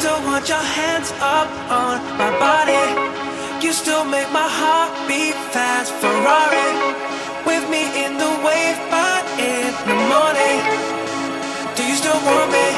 still want your hands up on my body. You still make my heart beat fast. Ferrari with me in the wave, but in the morning. Do you still want me?